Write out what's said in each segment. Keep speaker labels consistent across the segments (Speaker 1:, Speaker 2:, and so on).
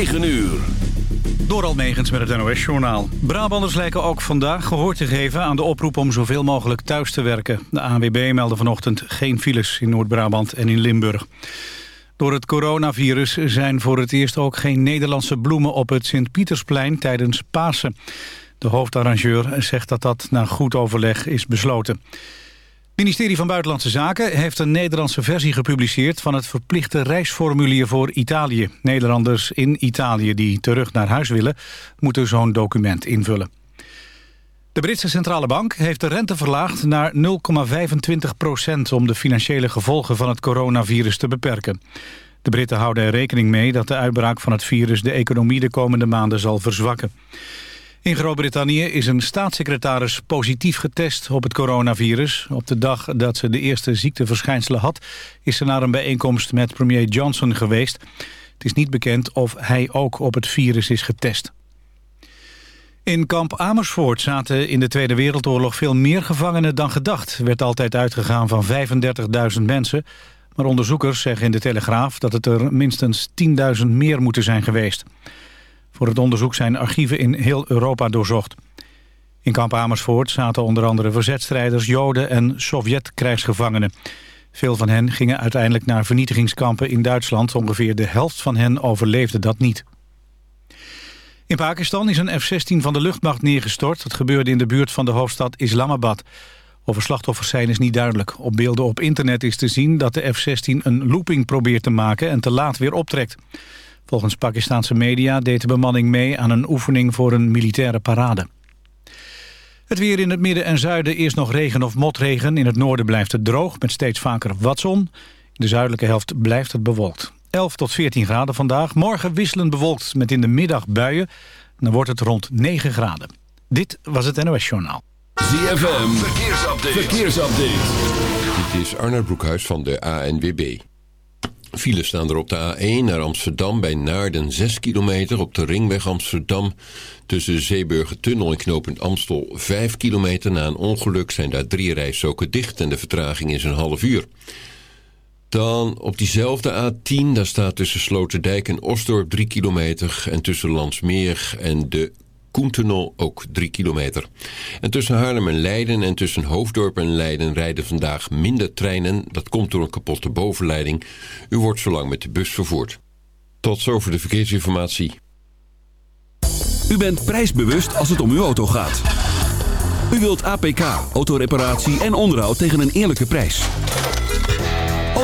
Speaker 1: 9 uur.
Speaker 2: Door Almegens met het NOS-journaal. Brabanders lijken ook vandaag gehoor te geven aan de oproep om zoveel mogelijk thuis te werken. De ANWB meldde vanochtend geen files in Noord-Brabant en in Limburg. Door het coronavirus zijn voor het eerst ook geen Nederlandse bloemen op het Sint-Pietersplein tijdens Pasen. De hoofdarrangeur zegt dat dat na goed overleg is besloten. Ministerie van Buitenlandse Zaken heeft een Nederlandse versie gepubliceerd van het verplichte reisformulier voor Italië. Nederlanders in Italië die terug naar huis willen, moeten zo'n document invullen. De Britse Centrale Bank heeft de rente verlaagd naar 0,25 procent... om de financiële gevolgen van het coronavirus te beperken. De Britten houden er rekening mee dat de uitbraak van het virus... de economie de komende maanden zal verzwakken. In Groot-Brittannië is een staatssecretaris positief getest op het coronavirus. Op de dag dat ze de eerste ziekteverschijnselen had... is ze naar een bijeenkomst met premier Johnson geweest. Het is niet bekend of hij ook op het virus is getest. In kamp Amersfoort zaten in de Tweede Wereldoorlog veel meer gevangenen dan gedacht. Er werd altijd uitgegaan van 35.000 mensen. Maar onderzoekers zeggen in de Telegraaf dat het er minstens 10.000 meer moeten zijn geweest. Voor het onderzoek zijn archieven in heel Europa doorzocht. In kamp Amersfoort zaten onder andere verzetstrijders, joden en Sovjet-krijgsgevangenen. Veel van hen gingen uiteindelijk naar vernietigingskampen in Duitsland. Ongeveer de helft van hen overleefde dat niet. In Pakistan is een F-16 van de luchtmacht neergestort. Dat gebeurde in de buurt van de hoofdstad Islamabad. Of er slachtoffers zijn is niet duidelijk. Op beelden op internet is te zien dat de F-16 een looping probeert te maken... en te laat weer optrekt. Volgens Pakistanse media deed de bemanning mee aan een oefening voor een militaire parade. Het weer in het midden en zuiden eerst nog regen of motregen. In het noorden blijft het droog met steeds vaker wat zon. In de zuidelijke helft blijft het bewolkt. 11 tot 14 graden vandaag. Morgen wisselend bewolkt met in de middag buien. Dan wordt het rond 9 graden. Dit was het NOS Journaal.
Speaker 1: ZFM, verkeersupdate. verkeersupdate.
Speaker 3: Dit is Arnold Broekhuis van de ANWB. Files staan er op de A1 naar Amsterdam bij Naarden 6 kilometer. Op de ringweg Amsterdam tussen Zeeburger Tunnel en knooppunt Amstel 5 kilometer. Na een ongeluk zijn daar drie rijstroken dicht en de vertraging is een half uur. Dan op diezelfde A10, daar staat tussen Sloterdijk en Osdorp 3 kilometer... en tussen Landsmeer en de Koentunnel ook 3 kilometer. En tussen Haarlem en Leiden en tussen Hoofddorp en Leiden rijden vandaag minder treinen. Dat komt door een kapotte bovenleiding. U wordt zolang met de bus vervoerd. Tot zover de verkeersinformatie.
Speaker 1: U bent prijsbewust als het om uw auto gaat. U wilt APK, autoreparatie en onderhoud tegen een eerlijke prijs.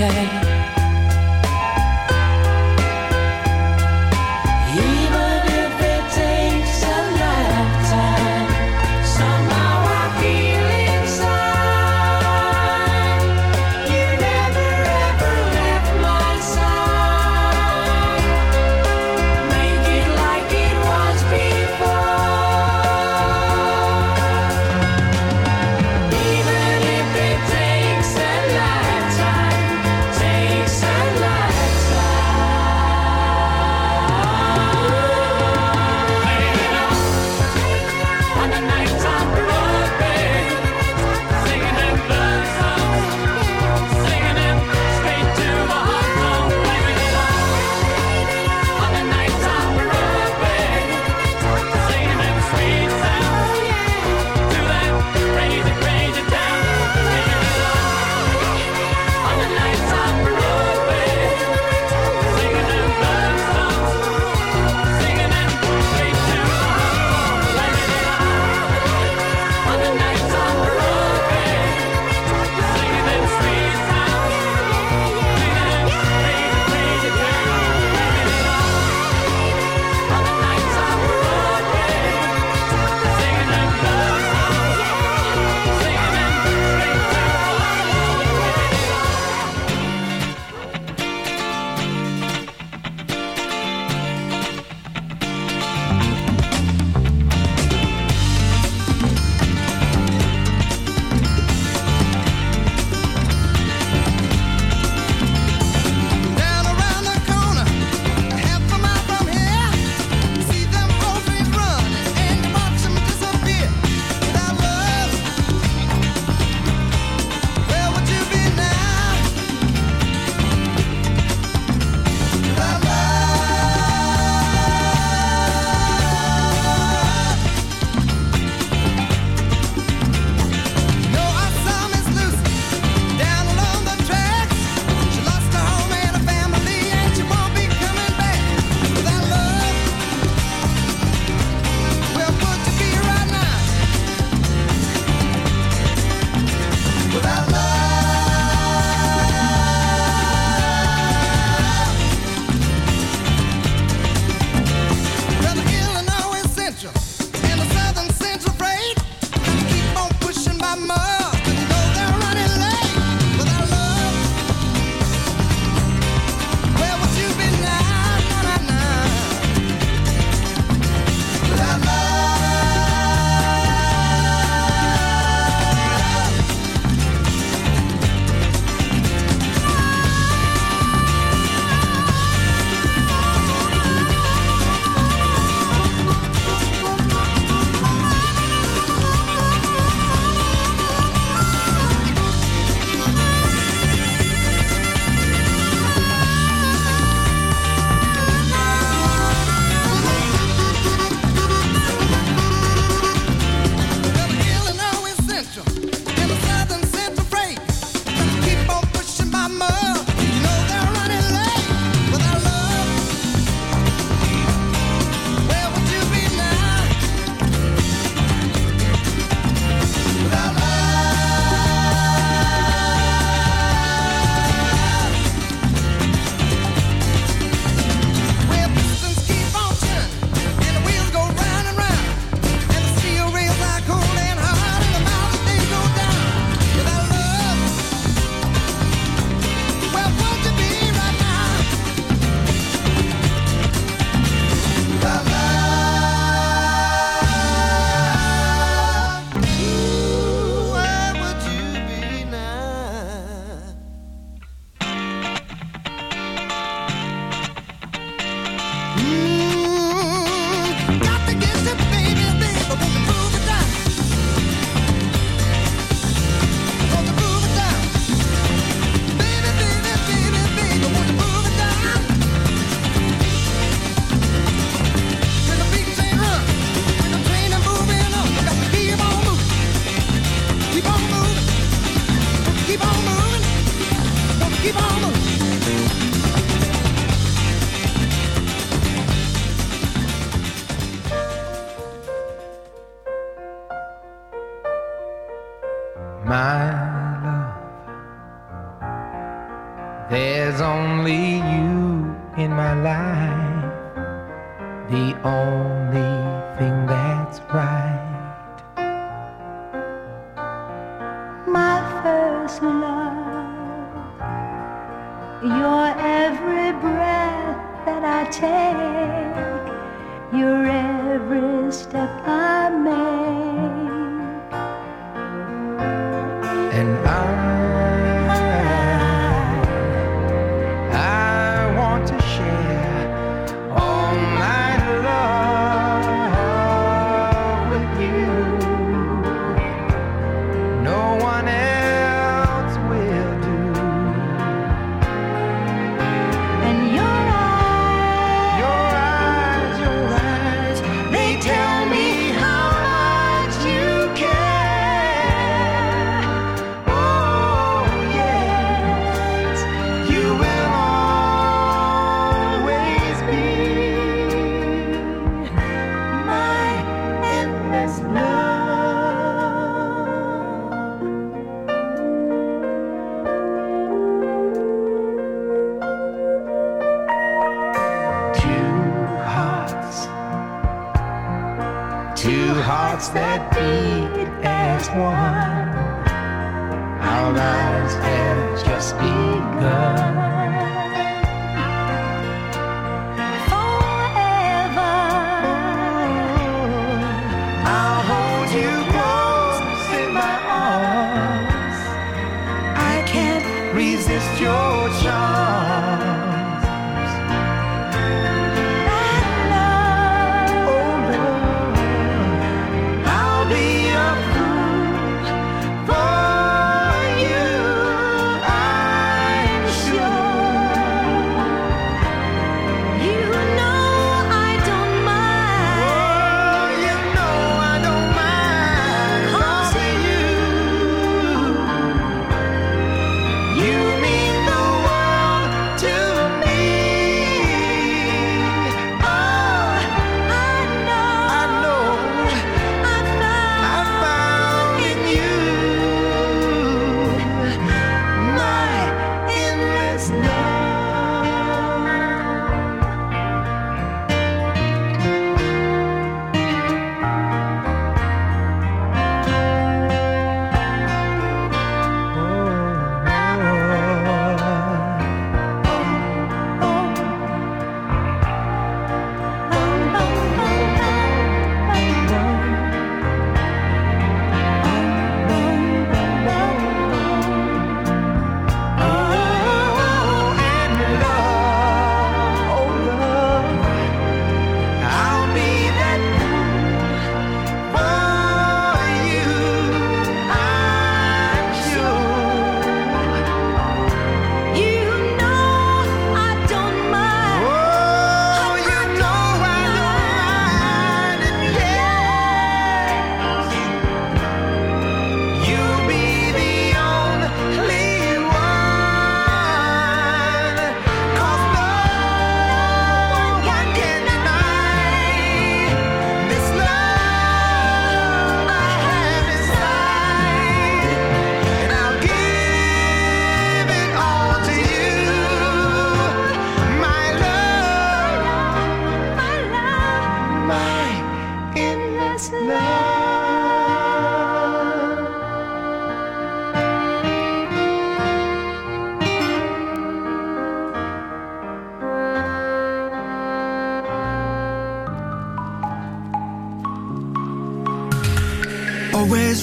Speaker 4: yeah.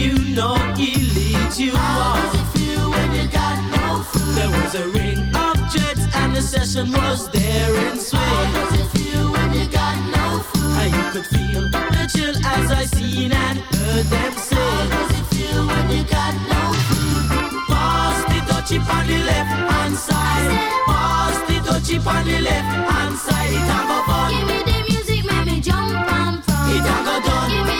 Speaker 5: you
Speaker 6: know
Speaker 7: he leads you How on. Does it feel when you got no food? There was a ring of jets and the session was there in swing. How does it feel when you got no food? How you could feel the chill as I seen and heard them say. How does it feel when you got no food? Pass the touchy on the left hand side. Pass the touchy on the left hand side. It have a fun.
Speaker 8: Give me the music, make me jump and jump.
Speaker 7: It have a done.
Speaker 8: Give me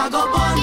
Speaker 8: Chagobon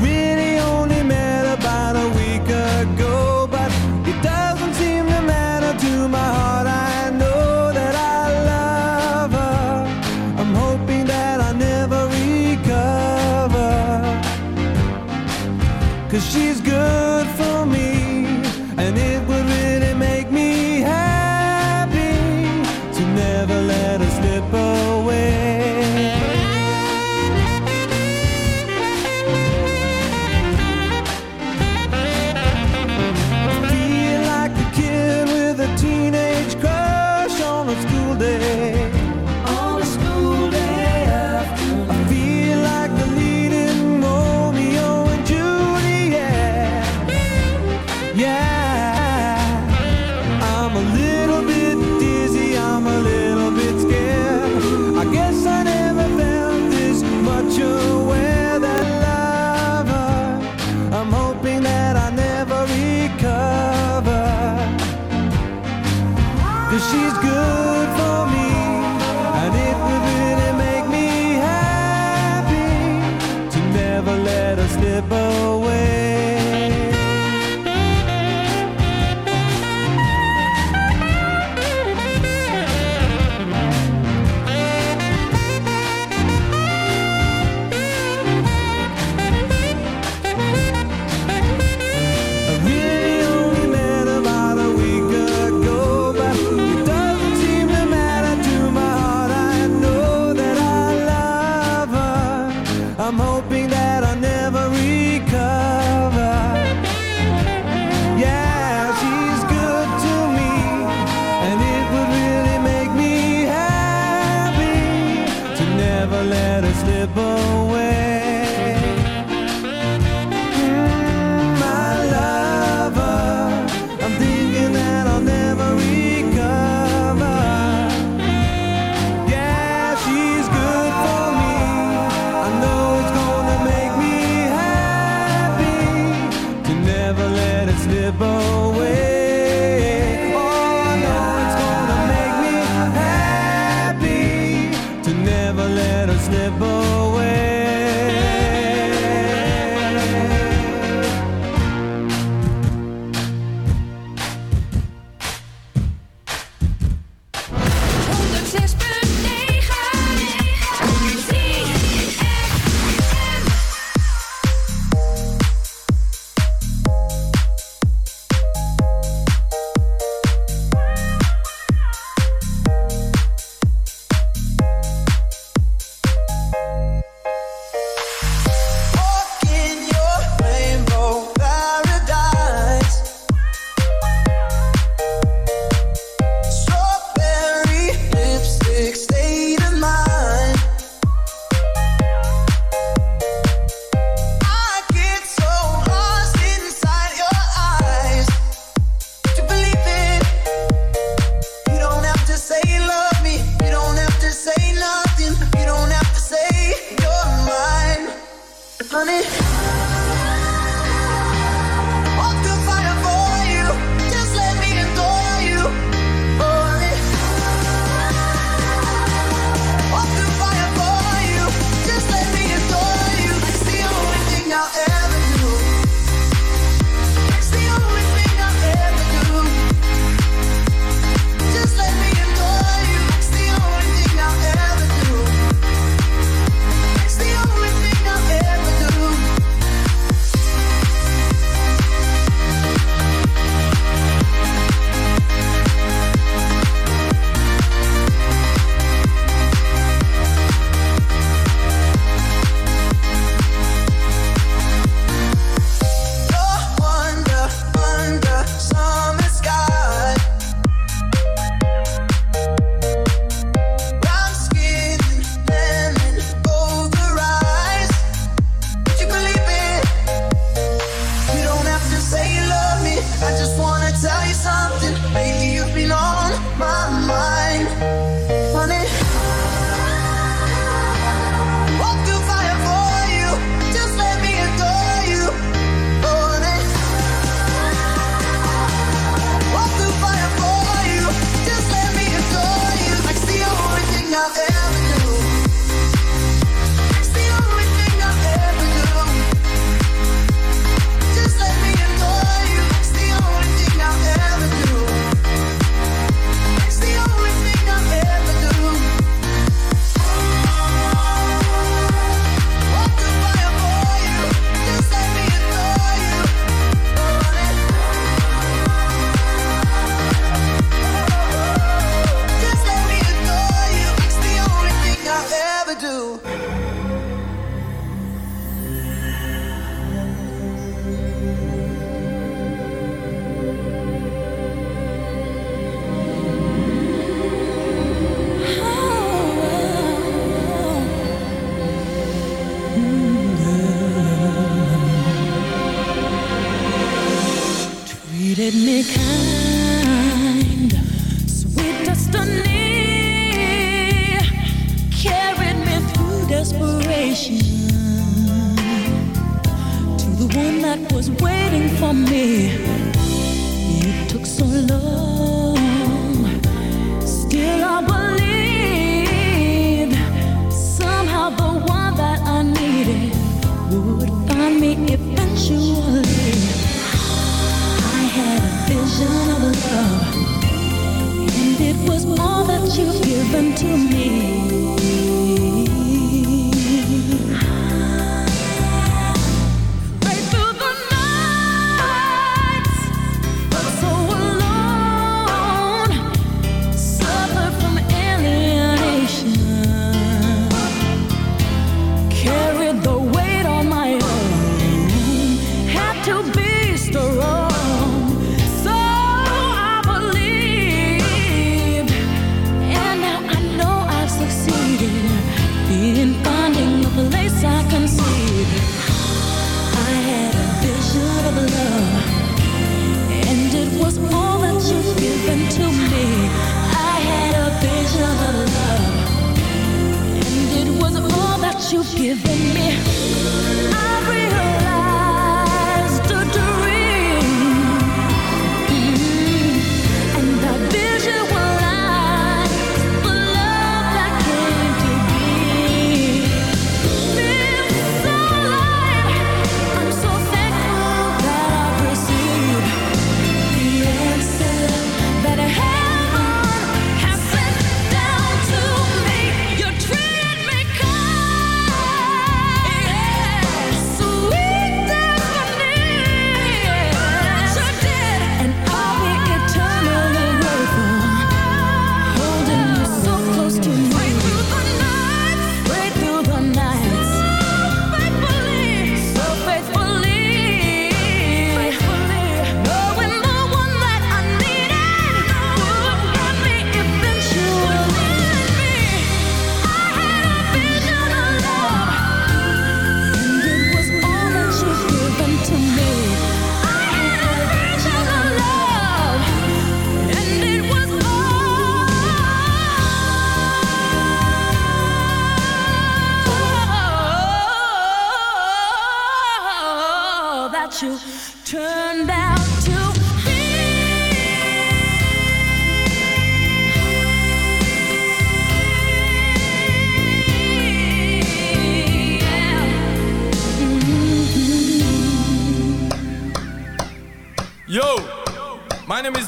Speaker 8: We. really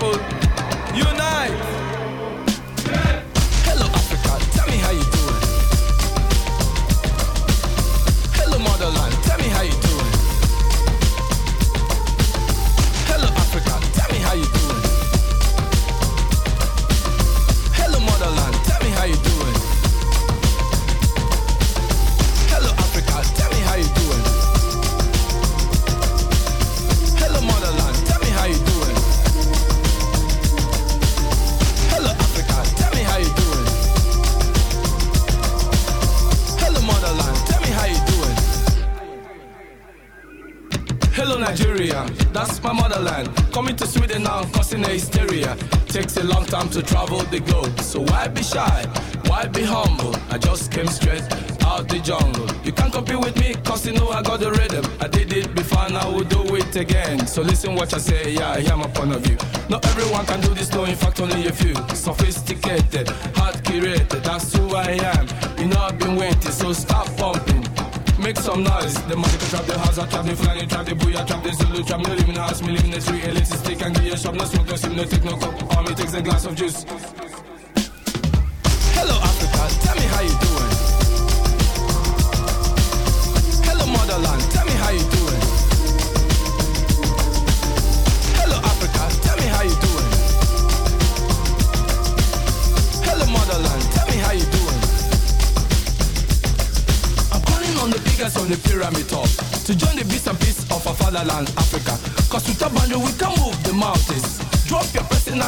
Speaker 9: people, unite! So listen what I say, yeah, I am a point of view. Not everyone can do this, no, in fact, only a few. Sophisticated, hard curated, that's who I am. You know, I've been waiting, so stop pumping. Make some noise. The money can trap the house, I trap the flying, trap the booyah, trap the Zulu, trap no living house, me living the street, elitist, stick and gear shop, no smoke, no sim, no take no cup. Army takes a glass of juice.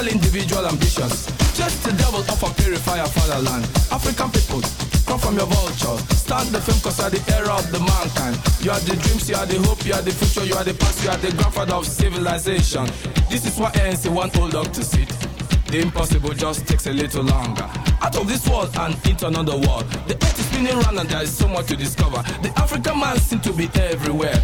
Speaker 9: Personal, individual ambitions. Just the devil of our purifier fatherland. African people, come from your vulture. Start the film cause you are the era of the mankind. You are the dreams, you are the hope, you are the future, you are the past, you are the grandfather of civilization. This is why ANC want old dog to sit. The impossible just takes a little longer. Out of this world and into another world. The earth is spinning round and there is so much to discover. The African man seems to be everywhere.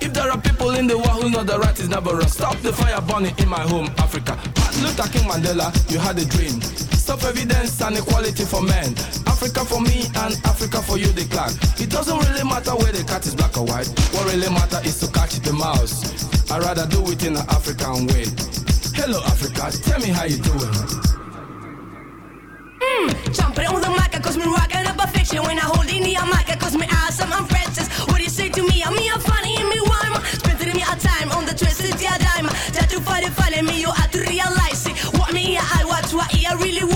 Speaker 9: If there are people in the world who know the right is never wrong, stop the fire burning in my home, Africa. Luther King Mandela, you had a dream. Stop evidence and equality for men. Africa for me and Africa for you, the clan. It doesn't really matter where the cat is black or white. What really matters is to catch the mouse. I'd rather do it in an African way. Hello, Africa, tell me how you doing.
Speaker 10: Mm, jumping on the mic, cause me rocking up a fiction when I hold in the mic, cause me awesome, I'm Francis. What do you say to me? I'm me, I'm funny, and me, rhyme. Spending me a time on the twisted yeah, dime. To find it, find me, you have to realize I really want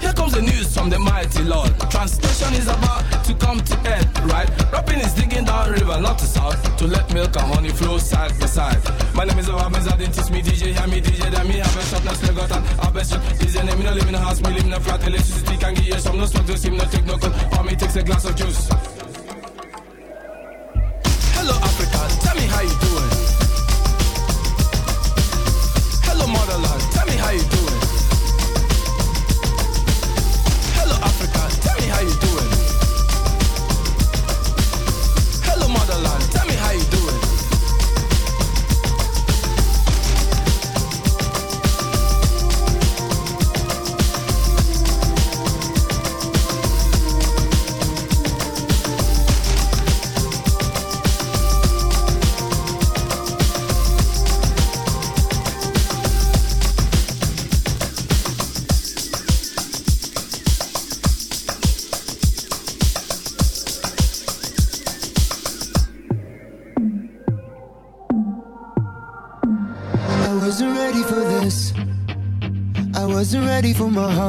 Speaker 9: Here comes the news from the mighty Lord. Translation is about to come to end, right? Rapping is digging down river, not to south, to let milk and honey flow side by side. My name is Obama, I didn't teach me DJ, hear me DJ, then me have a shop, now still got an have a shop. Is your name, no live in a house, me live in a flat, electricity can give you some, no smoke, no steam, no take no cold, or me takes a glass of juice. Hello Africa, tell me how you doing.